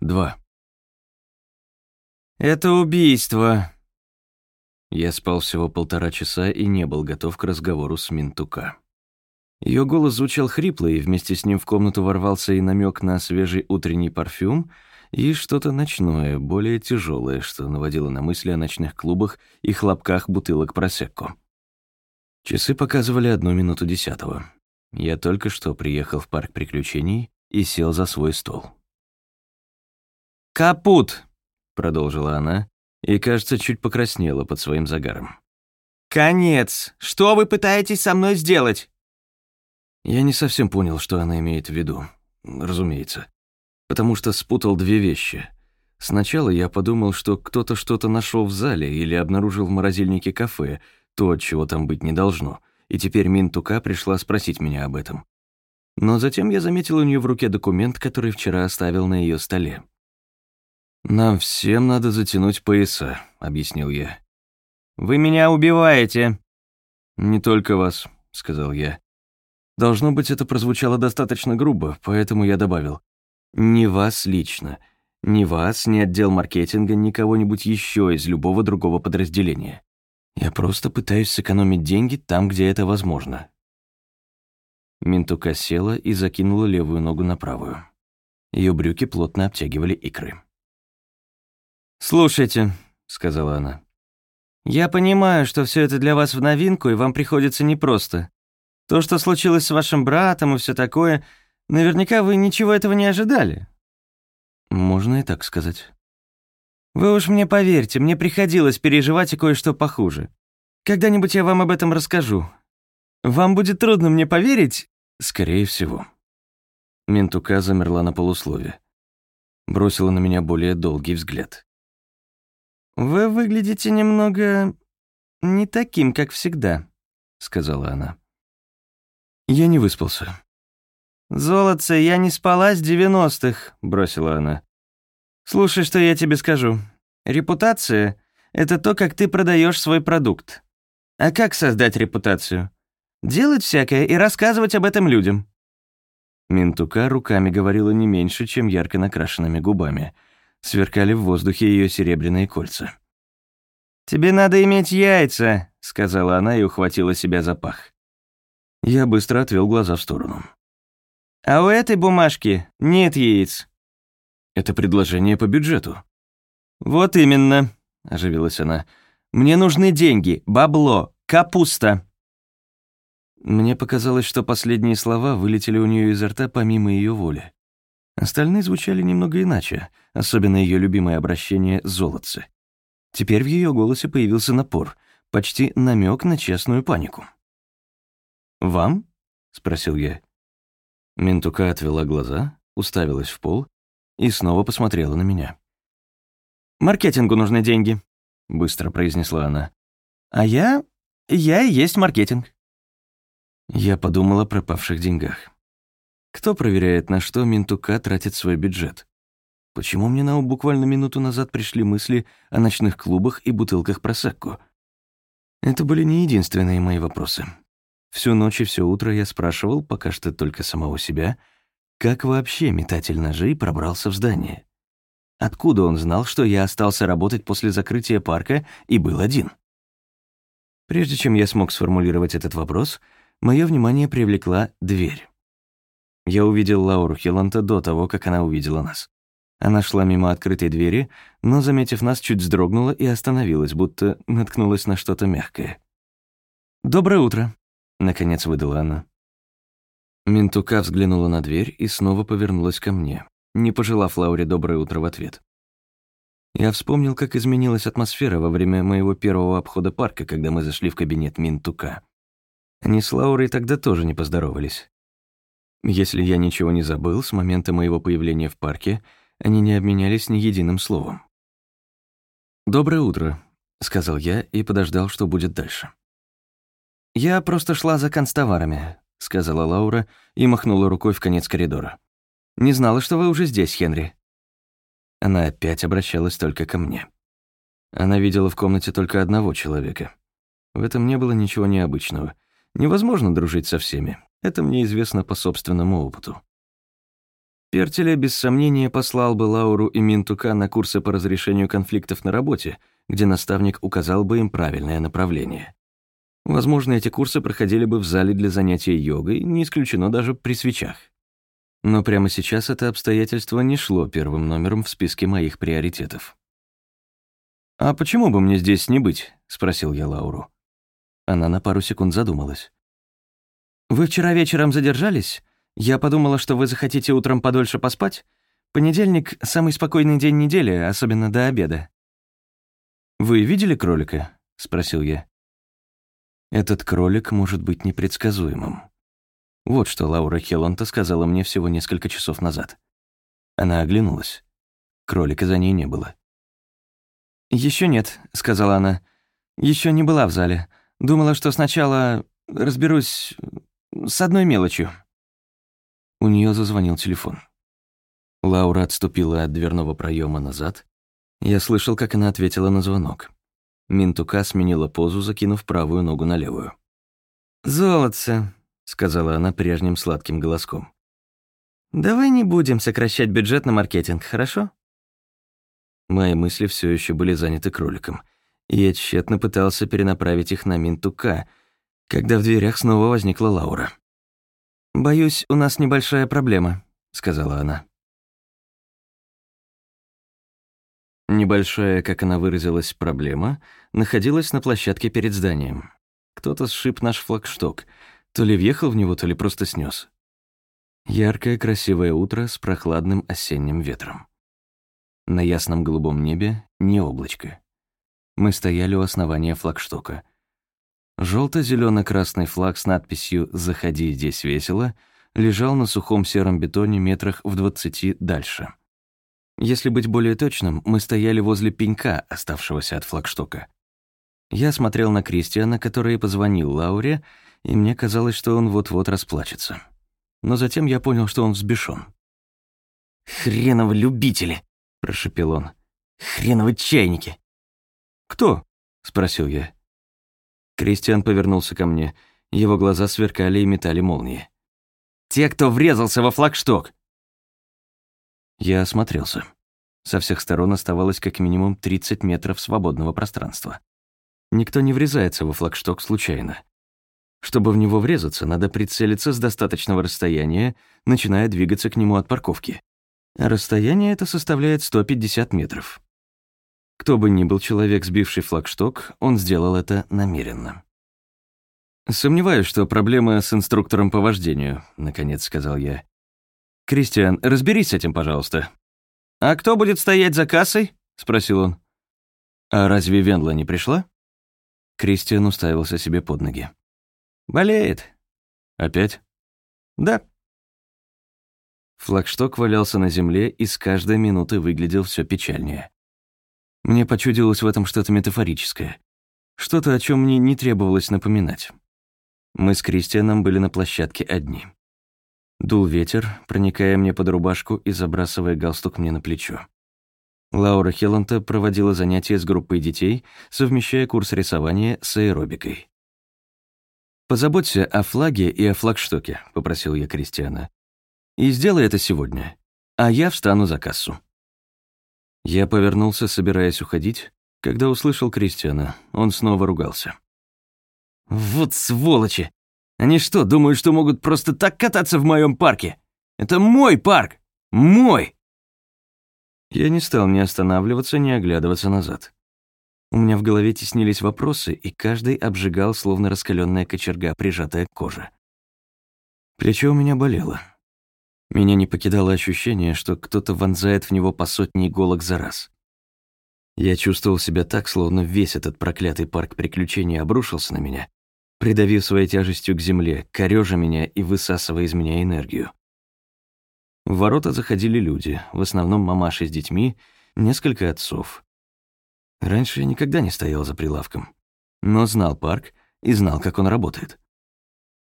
Два. «Это убийство», Я спал всего полтора часа и не был готов к разговору с Минтука. Ее голос звучал хрипло, и вместе с ним в комнату ворвался и намек на свежий утренний парфюм, и что-то ночное, более тяжелое, что наводило на мысли о ночных клубах и хлопках бутылок просекко. Часы показывали одну минуту десятого. Я только что приехал в парк приключений и сел за свой стол. «Капут!» — продолжила она, и, кажется, чуть покраснела под своим загаром. «Конец! Что вы пытаетесь со мной сделать?» Я не совсем понял, что она имеет в виду. Разумеется. Потому что спутал две вещи. Сначала я подумал, что кто-то что-то нашел в зале или обнаружил в морозильнике кафе, то, чего там быть не должно, и теперь Минтука пришла спросить меня об этом. Но затем я заметил у нее в руке документ, который вчера оставил на ее столе. «Нам всем надо затянуть пояса», — объяснил я. «Вы меня убиваете!» «Не только вас», — сказал я. Должно быть, это прозвучало достаточно грубо, поэтому я добавил. «Не вас лично. Ни вас, ни отдел маркетинга, ни кого-нибудь еще из любого другого подразделения. Я просто пытаюсь сэкономить деньги там, где это возможно». Минтука села и закинула левую ногу на правую. Ее брюки плотно обтягивали икры. «Слушайте», — сказала она. «Я понимаю, что все это для вас в новинку, и вам приходится непросто. То, что случилось с вашим братом и все такое, наверняка вы ничего этого не ожидали». «Можно и так сказать». «Вы уж мне поверьте, мне приходилось переживать и кое-что похуже. Когда-нибудь я вам об этом расскажу. Вам будет трудно мне поверить?» «Скорее всего». Ментука замерла на полуслове. Бросила на меня более долгий взгляд. «Вы выглядите немного... не таким, как всегда», — сказала она. «Я не выспался». «Золотце, я не спала с девяностых», — бросила она. «Слушай, что я тебе скажу. Репутация — это то, как ты продаешь свой продукт. А как создать репутацию? Делать всякое и рассказывать об этом людям». Минтука руками говорила не меньше, чем ярко накрашенными губами — сверкали в воздухе ее серебряные кольца. «Тебе надо иметь яйца», — сказала она и ухватила себя за пах. Я быстро отвел глаза в сторону. «А у этой бумажки нет яиц». «Это предложение по бюджету». «Вот именно», — оживилась она. «Мне нужны деньги, бабло, капуста». Мне показалось, что последние слова вылетели у нее изо рта помимо ее воли. Остальные звучали немного иначе, особенно ее любимое обращение «золотце». Теперь в ее голосе появился напор, почти намек на честную панику. «Вам?» — спросил я. Ментука отвела глаза, уставилась в пол и снова посмотрела на меня. «Маркетингу нужны деньги», — быстро произнесла она. «А я... я и есть маркетинг». Я подумала о пропавших деньгах. Кто проверяет, на что Минтука тратит свой бюджет? Почему мне на ум буквально минуту назад пришли мысли о ночных клубах и бутылках просекко? Это были не единственные мои вопросы. Всю ночь и все утро я спрашивал, пока что только самого себя, как вообще метатель ножей пробрался в здание? Откуда он знал, что я остался работать после закрытия парка и был один? Прежде чем я смог сформулировать этот вопрос, мое внимание привлекла дверь. Я увидел Лауру Хилланта до того, как она увидела нас. Она шла мимо открытой двери, но, заметив нас, чуть вздрогнула и остановилась, будто наткнулась на что-то мягкое. «Доброе утро», — наконец выдала она. Ментука взглянула на дверь и снова повернулась ко мне, не пожелав Лауре доброе утро в ответ. Я вспомнил, как изменилась атмосфера во время моего первого обхода парка, когда мы зашли в кабинет Минтука. Они с Лаурой тогда тоже не поздоровались. Если я ничего не забыл, с момента моего появления в парке они не обменялись ни единым словом. «Доброе утро», — сказал я и подождал, что будет дальше. «Я просто шла за констоварами», — сказала Лаура и махнула рукой в конец коридора. «Не знала, что вы уже здесь, Хенри». Она опять обращалась только ко мне. Она видела в комнате только одного человека. В этом не было ничего необычного. Невозможно дружить со всеми, это мне известно по собственному опыту. Пертеля без сомнения послал бы Лауру и Минтука на курсы по разрешению конфликтов на работе, где наставник указал бы им правильное направление. Возможно, эти курсы проходили бы в зале для занятия йогой, не исключено даже при свечах. Но прямо сейчас это обстоятельство не шло первым номером в списке моих приоритетов. «А почему бы мне здесь не быть?» — спросил я Лауру. Она на пару секунд задумалась. «Вы вчера вечером задержались? Я подумала, что вы захотите утром подольше поспать. Понедельник — самый спокойный день недели, особенно до обеда». «Вы видели кролика?» — спросил я. «Этот кролик может быть непредсказуемым». Вот что Лаура Хелланта сказала мне всего несколько часов назад. Она оглянулась. Кролика за ней не было. Еще нет», — сказала она. Еще не была в зале. Думала, что сначала разберусь с одной мелочью». У нее зазвонил телефон. Лаура отступила от дверного проема назад. Я слышал, как она ответила на звонок. Минтука сменила позу, закинув правую ногу на левую. «Золотце», — сказала она прежним сладким голоском. «Давай не будем сокращать бюджет на маркетинг, хорошо?» Мои мысли все еще были заняты кроликом, и я тщетно пытался перенаправить их на Минтука, когда в дверях снова возникла Лаура. «Боюсь, у нас небольшая проблема», — сказала она. Небольшая, как она выразилась, проблема находилась на площадке перед зданием. Кто-то сшиб наш флагшток, то ли въехал в него, то ли просто снес. Яркое, красивое утро с прохладным осенним ветром. На ясном голубом небе не облачко. Мы стояли у основания флагштока. Желто зелено красный флаг с надписью «Заходи, здесь весело» лежал на сухом сером бетоне метрах в двадцати дальше. Если быть более точным, мы стояли возле пенька, оставшегося от флагштока. Я смотрел на Кристиана, который позвонил Лауре, и мне казалось, что он вот-вот расплачется. Но затем я понял, что он взбешен. «Хреновы любители!» — прошепел он. «Хреновы чайники!» «Кто?» — спросил я. Кристиан повернулся ко мне. Его глаза сверкали и метали молнии. «Те, кто врезался во флагшток!» Я осмотрелся. Со всех сторон оставалось как минимум 30 метров свободного пространства. Никто не врезается во флагшток случайно. Чтобы в него врезаться, надо прицелиться с достаточного расстояния, начиная двигаться к нему от парковки. Расстояние это составляет 150 метров. Кто бы ни был человек, сбивший флагшток, он сделал это намеренно. «Сомневаюсь, что проблема с инструктором по вождению», — наконец сказал я. «Кристиан, разберись с этим, пожалуйста». «А кто будет стоять за кассой?» — спросил он. «А разве Венла не пришла?» Кристиан уставился себе под ноги. «Болеет». «Опять?» «Да». Флагшток валялся на земле и с каждой минуты выглядел все печальнее. Мне почудилось в этом что-то метафорическое. Что-то, о чем мне не требовалось напоминать. Мы с Кристианом были на площадке одни. Дул ветер, проникая мне под рубашку и забрасывая галстук мне на плечо. Лаура Хелланта проводила занятия с группой детей, совмещая курс рисования с аэробикой. «Позаботься о флаге и о флагштоке», — попросил я Кристиана. «И сделай это сегодня, а я встану за кассу». Я повернулся, собираясь уходить, когда услышал Кристиана. Он снова ругался. «Вот сволочи! Они что, думают, что могут просто так кататься в моем парке? Это мой парк! Мой!» Я не стал ни останавливаться, ни оглядываться назад. У меня в голове теснились вопросы, и каждый обжигал, словно раскаленная кочерга, прижатая к коже. Плечо у меня болело. Меня не покидало ощущение, что кто-то вонзает в него по сотне иголок за раз. Я чувствовал себя так, словно весь этот проклятый парк приключений обрушился на меня, придавив своей тяжестью к земле, корёжа меня и высасывая из меня энергию. В ворота заходили люди, в основном мамаши с детьми, несколько отцов. Раньше я никогда не стоял за прилавком, но знал парк и знал, как он работает.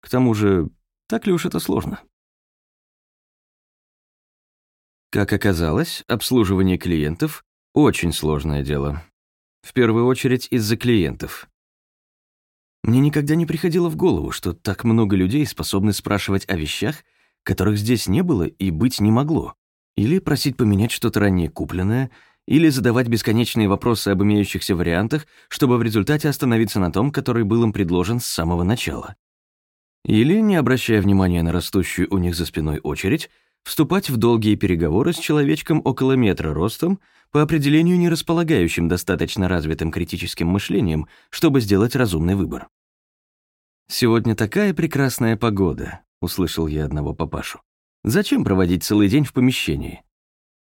К тому же, так ли уж это сложно? Как оказалось, обслуживание клиентов — очень сложное дело. В первую очередь из-за клиентов. Мне никогда не приходило в голову, что так много людей способны спрашивать о вещах, которых здесь не было и быть не могло. Или просить поменять что-то ранее купленное, или задавать бесконечные вопросы об имеющихся вариантах, чтобы в результате остановиться на том, который был им предложен с самого начала. Или, не обращая внимания на растущую у них за спиной очередь, вступать в долгие переговоры с человечком около метра ростом, по определению не располагающим достаточно развитым критическим мышлением, чтобы сделать разумный выбор. «Сегодня такая прекрасная погода», — услышал я одного папашу. «Зачем проводить целый день в помещении?»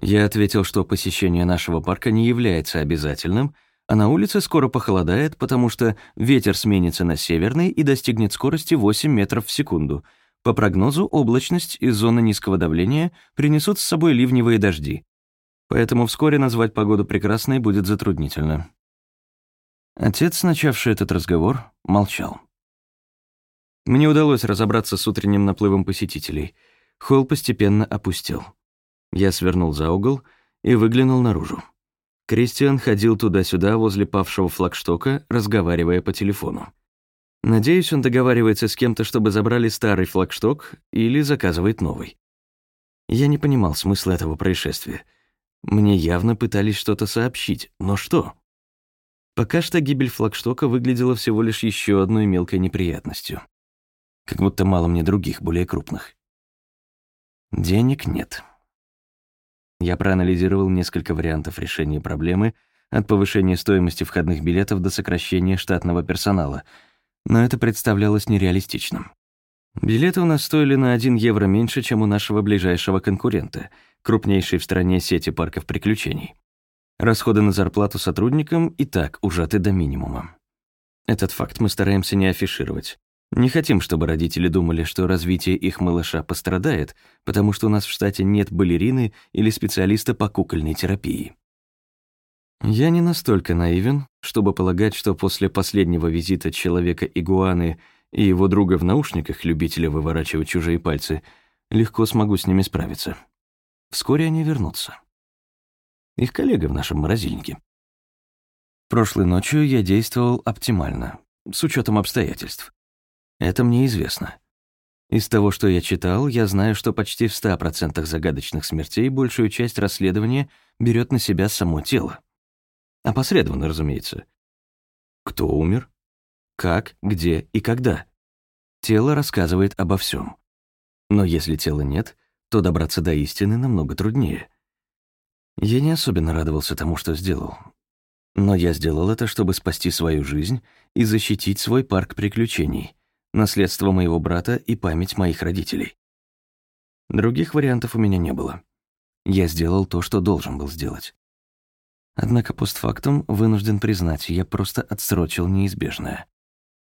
Я ответил, что посещение нашего парка не является обязательным, а на улице скоро похолодает, потому что ветер сменится на северный и достигнет скорости 8 метров в секунду. По прогнозу, облачность и зона низкого давления принесут с собой ливневые дожди. Поэтому вскоре назвать погоду прекрасной будет затруднительно. Отец, начавший этот разговор, молчал. Мне удалось разобраться с утренним наплывом посетителей. Холл постепенно опустел. Я свернул за угол и выглянул наружу. Кристиан ходил туда-сюда возле павшего флагштока, разговаривая по телефону. Надеюсь, он договаривается с кем-то, чтобы забрали старый флагшток или заказывает новый. Я не понимал смысла этого происшествия. Мне явно пытались что-то сообщить, но что? Пока что гибель флагштока выглядела всего лишь еще одной мелкой неприятностью. Как будто мало мне других, более крупных. Денег нет. Я проанализировал несколько вариантов решения проблемы, от повышения стоимости входных билетов до сокращения штатного персонала, но это представлялось нереалистичным. Билеты у нас стоили на 1 евро меньше, чем у нашего ближайшего конкурента, крупнейшей в стране сети парков приключений. Расходы на зарплату сотрудникам и так ужаты до минимума. Этот факт мы стараемся не афишировать. Не хотим, чтобы родители думали, что развитие их малыша пострадает, потому что у нас в штате нет балерины или специалиста по кукольной терапии. Я не настолько наивен, чтобы полагать, что после последнего визита человека-игуаны и его друга в наушниках, любителя выворачивать чужие пальцы, легко смогу с ними справиться. Вскоре они вернутся. Их коллега в нашем морозильнике. Прошлой ночью я действовал оптимально, с учетом обстоятельств. Это мне известно. Из того, что я читал, я знаю, что почти в 100% загадочных смертей большую часть расследования берет на себя само тело. Опосредованно, разумеется. Кто умер? Как, где и когда? Тело рассказывает обо всем. Но если тела нет, то добраться до истины намного труднее. Я не особенно радовался тому, что сделал. Но я сделал это, чтобы спасти свою жизнь и защитить свой парк приключений — наследство моего брата и память моих родителей. Других вариантов у меня не было. Я сделал то, что должен был сделать. Однако постфактум вынужден признать, я просто отсрочил неизбежное.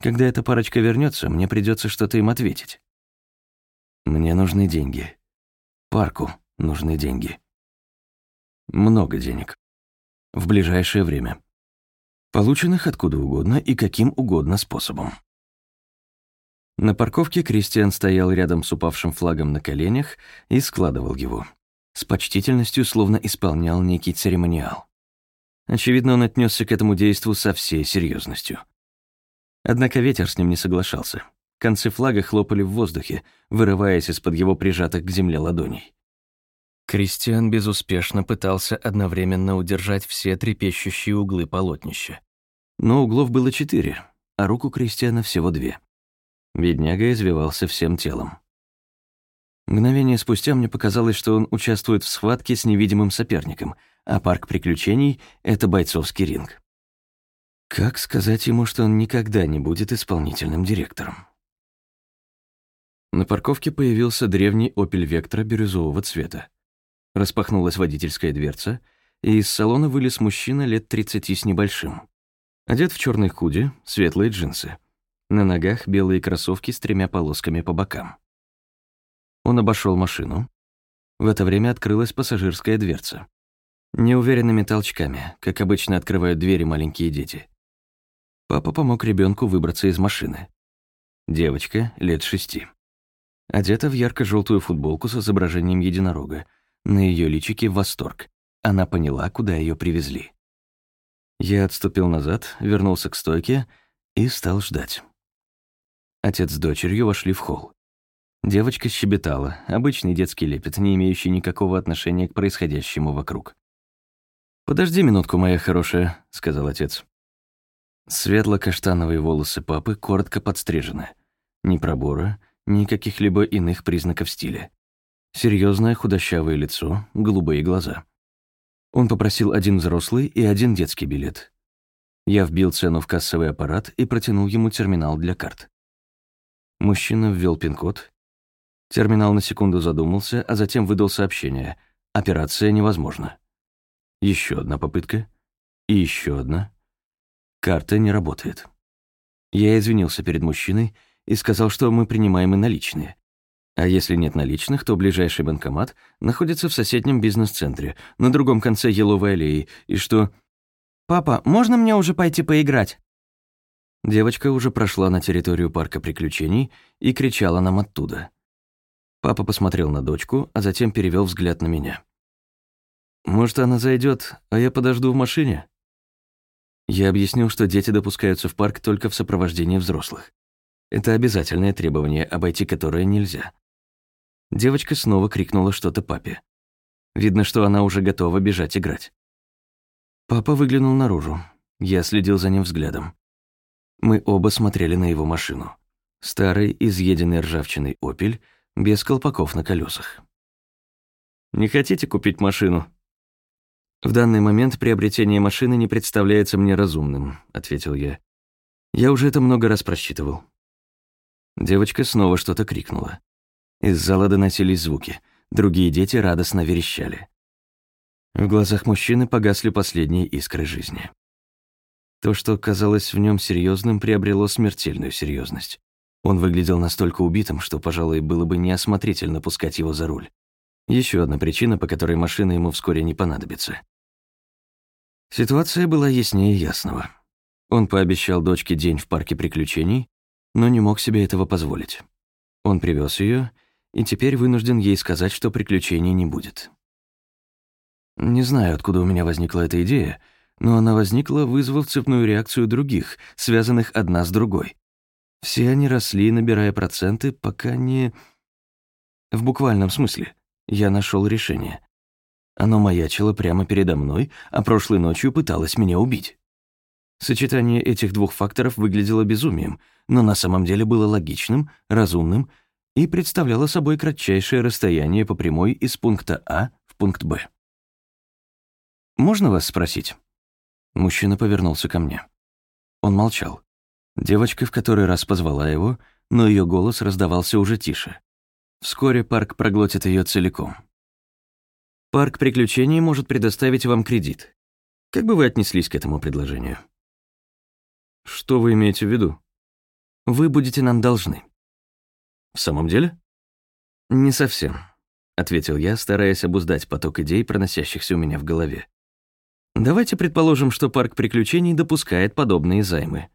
Когда эта парочка вернется, мне придется что-то им ответить. Мне нужны деньги. Парку нужны деньги. Много денег. В ближайшее время. Полученных откуда угодно и каким угодно способом. На парковке Кристиан стоял рядом с упавшим флагом на коленях и складывал его. С почтительностью словно исполнял некий церемониал. Очевидно, он отнесся к этому действу со всей серьезностью. Однако ветер с ним не соглашался. Концы флага хлопали в воздухе, вырываясь из-под его прижатых к земле ладоней. Кристиан безуспешно пытался одновременно удержать все трепещущие углы полотнища. Но углов было четыре, а руку Кристиана всего две. Бедняга извивался всем телом. Мгновение спустя мне показалось, что он участвует в схватке с невидимым соперником, а парк приключений — это бойцовский ринг. Как сказать ему, что он никогда не будет исполнительным директором? На парковке появился древний Opel Vectra бирюзового цвета. Распахнулась водительская дверца, и из салона вылез мужчина лет 30 с небольшим. Одет в черный худи, светлые джинсы. На ногах белые кроссовки с тремя полосками по бокам. Он обошел машину. В это время открылась пассажирская дверца. Неуверенными толчками, как обычно открывают двери маленькие дети. Папа помог ребенку выбраться из машины. Девочка, лет шести. Одета в ярко желтую футболку с изображением единорога. На ее личике восторг. Она поняла, куда ее привезли. Я отступил назад, вернулся к стойке и стал ждать. Отец с дочерью вошли в холл. Девочка щебетала, обычный детский лепет, не имеющий никакого отношения к происходящему вокруг. «Подожди минутку, моя хорошая», — сказал отец. Светло-каштановые волосы папы коротко подстрижены. Ни пробора, ни каких-либо иных признаков стиля. Серьезное худощавое лицо, голубые глаза. Он попросил один взрослый и один детский билет. Я вбил цену в кассовый аппарат и протянул ему терминал для карт. Мужчина ввел пин-код. Терминал на секунду задумался, а затем выдал сообщение. «Операция невозможна». Еще одна попытка. И еще одна. Карта не работает. Я извинился перед мужчиной и сказал, что мы принимаем и наличные. А если нет наличных, то ближайший банкомат находится в соседнем бизнес-центре, на другом конце Еловой аллеи, и что... «Папа, можно мне уже пойти поиграть?» Девочка уже прошла на территорию парка приключений и кричала нам оттуда. Папа посмотрел на дочку, а затем перевел взгляд на меня. «Может, она зайдет, а я подожду в машине?» Я объяснил, что дети допускаются в парк только в сопровождении взрослых. Это обязательное требование, обойти которое нельзя. Девочка снова крикнула что-то папе. Видно, что она уже готова бежать играть. Папа выглянул наружу. Я следил за ним взглядом. Мы оба смотрели на его машину. Старый, изъеденный ржавчиной «Опель», без колпаков на колесах. «Не хотите купить машину?» «В данный момент приобретение машины не представляется мне разумным», — ответил я. «Я уже это много раз просчитывал». Девочка снова что-то крикнула. Из зала доносились звуки. Другие дети радостно верещали. В глазах мужчины погасли последние искры жизни. То, что казалось в нем серьезным, приобрело смертельную серьезность. Он выглядел настолько убитым, что, пожалуй, было бы неосмотрительно пускать его за руль. Еще одна причина, по которой машина ему вскоре не понадобится. Ситуация была яснее ясного. Он пообещал дочке день в парке приключений, но не мог себе этого позволить. Он привез ее и теперь вынужден ей сказать, что приключений не будет. Не знаю, откуда у меня возникла эта идея, но она возникла, вызвав цепную реакцию других, связанных одна с другой. Все они росли, набирая проценты, пока не... В буквальном смысле. Я нашел решение. Оно маячило прямо передо мной, а прошлой ночью пыталось меня убить. Сочетание этих двух факторов выглядело безумием, но на самом деле было логичным, разумным и представляло собой кратчайшее расстояние по прямой из пункта А в пункт Б. «Можно вас спросить?» Мужчина повернулся ко мне. Он молчал. Девочка в который раз позвала его, но ее голос раздавался уже тише. Вскоре парк проглотит ее целиком. Парк приключений может предоставить вам кредит. Как бы вы отнеслись к этому предложению? Что вы имеете в виду? Вы будете нам должны. В самом деле? Не совсем, ответил я, стараясь обуздать поток идей, проносящихся у меня в голове. Давайте предположим, что парк приключений допускает подобные займы.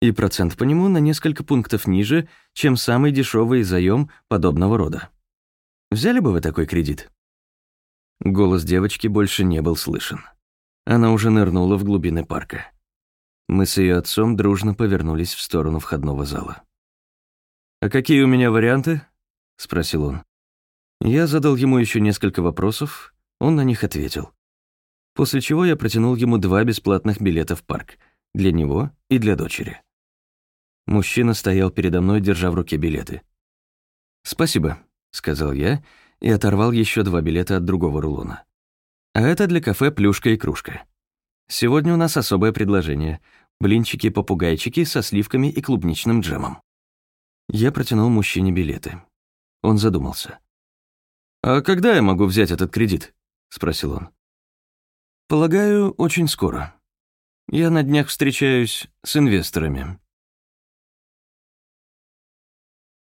И процент по нему на несколько пунктов ниже, чем самый дешевый заем подобного рода. Взяли бы вы такой кредит? Голос девочки больше не был слышен. Она уже нырнула в глубины парка. Мы с ее отцом дружно повернулись в сторону входного зала. «А какие у меня варианты?» — спросил он. Я задал ему еще несколько вопросов, он на них ответил. После чего я протянул ему два бесплатных билета в парк, для него и для дочери. Мужчина стоял передо мной, держа в руке билеты. «Спасибо», — сказал я и оторвал еще два билета от другого рулона. А это для кафе «Плюшка и кружка». Сегодня у нас особое предложение. Блинчики-попугайчики со сливками и клубничным джемом. Я протянул мужчине билеты. Он задумался. «А когда я могу взять этот кредит?» — спросил он. «Полагаю, очень скоро. Я на днях встречаюсь с инвесторами».